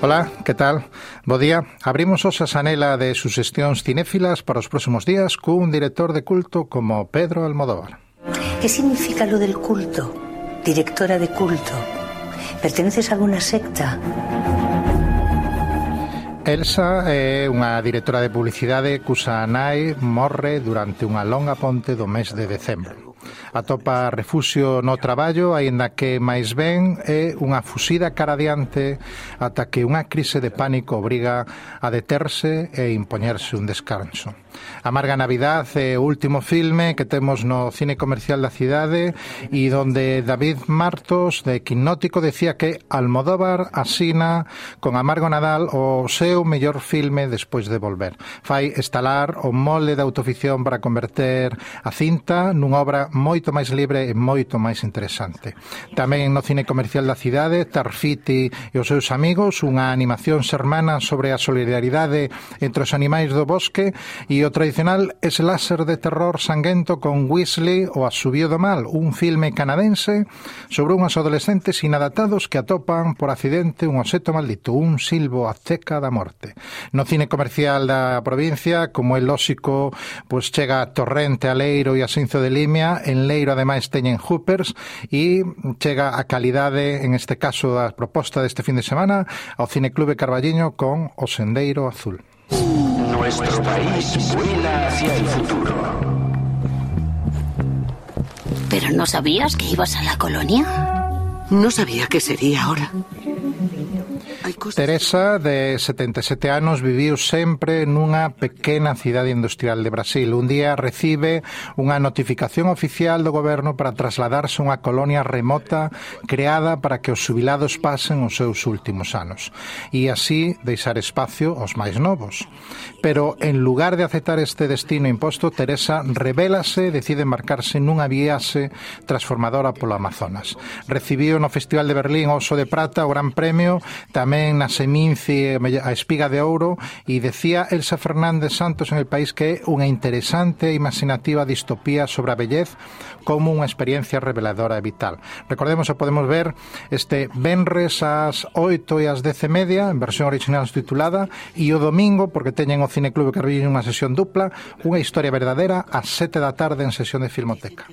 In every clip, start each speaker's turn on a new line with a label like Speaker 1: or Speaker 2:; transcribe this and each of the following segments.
Speaker 1: Hola, que tal? Bo día. Abrimos os a sanela de sugestións cinéfilas para os próximos días cun director de culto como Pedro Almodóvar.
Speaker 2: Que significa lo del culto? Directora de culto. Perteneces a alguna secta?
Speaker 1: Elsa é unha directora de publicidade cusa nai morre durante unha longa ponte do mes de decembro. Atopa refuxio no traballo, aínda que máis ben é unha fuxida cara adiante ata que unha crise de pánico obriga a deterse e impoñerse un descanso. Amarga Navidad é o último filme que temos no cine comercial da cidade e donde David Martos de Quinótico decía que Almodóvar asina con Amargo Nadal o seu mellor filme despois de volver. Fai estalar o molde da autoficción para converter a cinta nunha obra moito máis libre e moito máis interesante. Tamén no cine comercial da cidade, Tarfiti e os seus amigos, unha animación sermana sobre a solidaridade entre os animais do bosque e o tradicional slasher de terror sanguento con Weasley o Asubío do Mal, un filme canadense sobre unhas adolescentes inadaptados que atopan por accidente un oseto maldito, un silbo azteca da morte. No cine comercial da provincia, como é lóxico, pois chega a Torrente, a Leiro e a Sinzo de Limia en Leiro ademais teñen Hoopers e chega a calidade, en este caso da proposta deste fin de semana, ao Cineclube Carballiño con O Sendeiro Azul.
Speaker 3: Nuestro país vuela hacia el futuro.
Speaker 4: ¿Pero no sabías que ibas a la colonia?
Speaker 5: No sabía qué sería ahora.
Speaker 1: Teresa, de 77 anos, viviu sempre nunha pequena cidade industrial de Brasil. Un día recibe unha notificación oficial do goberno para trasladarse a unha colonia remota creada para que os subilados pasen os seus últimos anos e así deixar espacio aos máis novos. Pero en lugar de aceptar este destino imposto, Teresa rebélase e decide embarcarse nunha viaxe transformadora polo Amazonas. Recibiu no Festival de Berlín Oso de Prata o Gran Premio, tamén tamén na Seminci a Espiga de Ouro e decía Elsa Fernández Santos en El País que é unha interesante e imaginativa distopía sobre a bellez como unha experiencia reveladora e vital. Recordemos que podemos ver este Benres ás 8 e ás 10 e media en versión original titulada e o domingo, porque teñen o Cineclube que reúne unha sesión dupla, unha historia verdadera ás 7 da tarde en sesión de Filmoteca.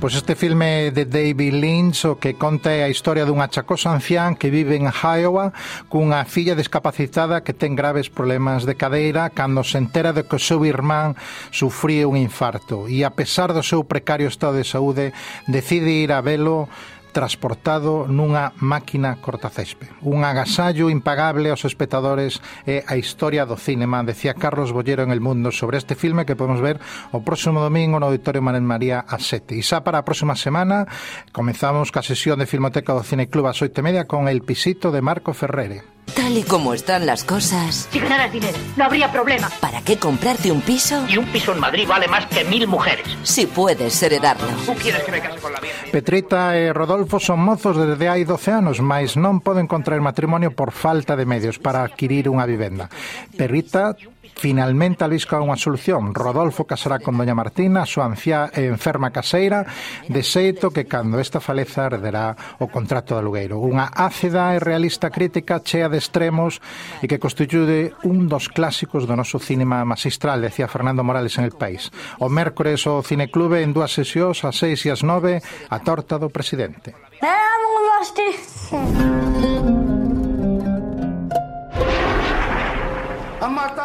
Speaker 1: Pois este filme de David Lynch o que conta é a historia dunha chacosa ancián que vive en Iowa cunha filla discapacitada que ten graves problemas de cadeira cando se entera de que o seu irmán sufriu un infarto. E a pesar do seu precario estado de saúde decide ir a velo transportado nunha máquina cortacésped. Un agasallo impagable aos espectadores e a historia do cinema, decía Carlos Bollero en El Mundo sobre este filme que podemos ver o próximo domingo no Auditorio Manuel María a 7. E xa para a próxima semana comenzamos ca sesión de Filmoteca do Cine Club a 8 e media con El Pisito de Marco Ferrere.
Speaker 6: Tal y como están las cosas.
Speaker 7: Si ganaras dinero, no habría problema.
Speaker 6: ¿Para qué comprarte un piso?
Speaker 7: Y un piso en Madrid vale más que mil mujeres.
Speaker 6: Si puedes heredarlo.
Speaker 7: ¿Tú quieres que me case con la vieja?
Speaker 1: Petrita e Rodolfo son mozos desde hai 12 anos, mas non poden contraer matrimonio por falta de medios para adquirir unha vivenda. Perrita Finalmente alisca unha solución. Rodolfo casará con doña Martina, a súa anciá e enferma caseira, de xeito que cando esta faleza arderá o contrato de alugueiro. Unha ácida e realista crítica chea de extremos e que constituye un dos clásicos do noso cinema magistral, decía Fernando Morales en el país. O mércores o cineclube en dúas sesións, a seis e as nove, a torta do presidente. Vamos,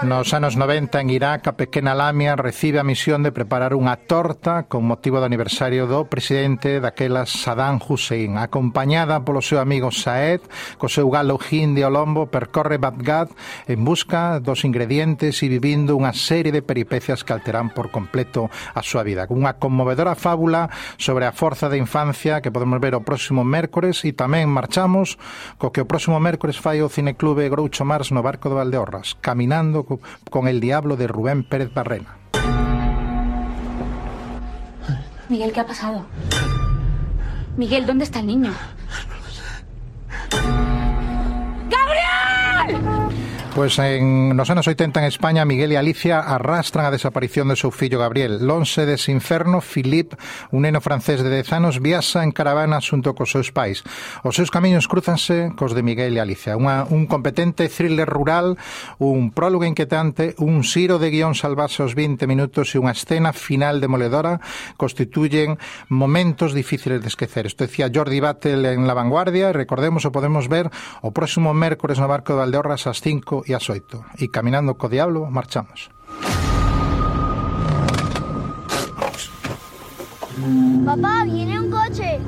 Speaker 1: Nos anos 90 en Irak a pequena Lamia recibe a misión de preparar unha torta con motivo do aniversario do presidente daquela Saddam Hussein. Acompañada polo seu amigo Saed, co seu galo hindi ao lombo, percorre Bagdad en busca dos ingredientes e vivindo unha serie de peripecias que alteran por completo a súa vida. Unha conmovedora fábula sobre a forza da infancia que podemos ver o próximo mércores e tamén marchamos co que o próximo mércores fai o Cineclube Groucho Mars no Barco de Valdeorras. Caminando con el Diablo de Rubén Pérez Barrena.
Speaker 8: Miguel, ¿qué ha pasado? Miguel, ¿dónde está el niño?
Speaker 1: Pois en, nos anos 80 en España, Miguel e Alicia arrastran a desaparición do seu fillo Gabriel. Lonse dese inferno, Philippe, un neno francés de 10 anos, viaxa en caravana xunto cos seus pais. Os seus camiños cruzanse cos de Miguel e Alicia. Unha, un competente thriller rural, un prólogo inquietante, un xiro de guión salvase aos 20 minutos e unha escena final demoledora constituyen momentos difíciles de esquecer. Isto decía Jordi Battle en La Vanguardia, recordemos o podemos ver o próximo mércores no barco de Valdeorras ás 5 e as 8 e caminando co diablo marchamos.
Speaker 9: Papá, viene un coche.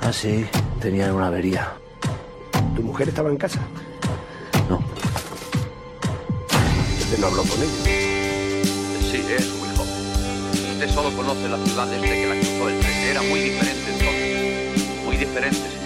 Speaker 10: Ah, sí, tenían una avería.
Speaker 11: ¿Tu mujer estaba en casa?
Speaker 10: No.
Speaker 11: ¿Usted no habló con ella?
Speaker 12: Sí, es su hijo. Usted solo conoce la ciudad desde que la cruzó el tren. Era muy diferente differentes.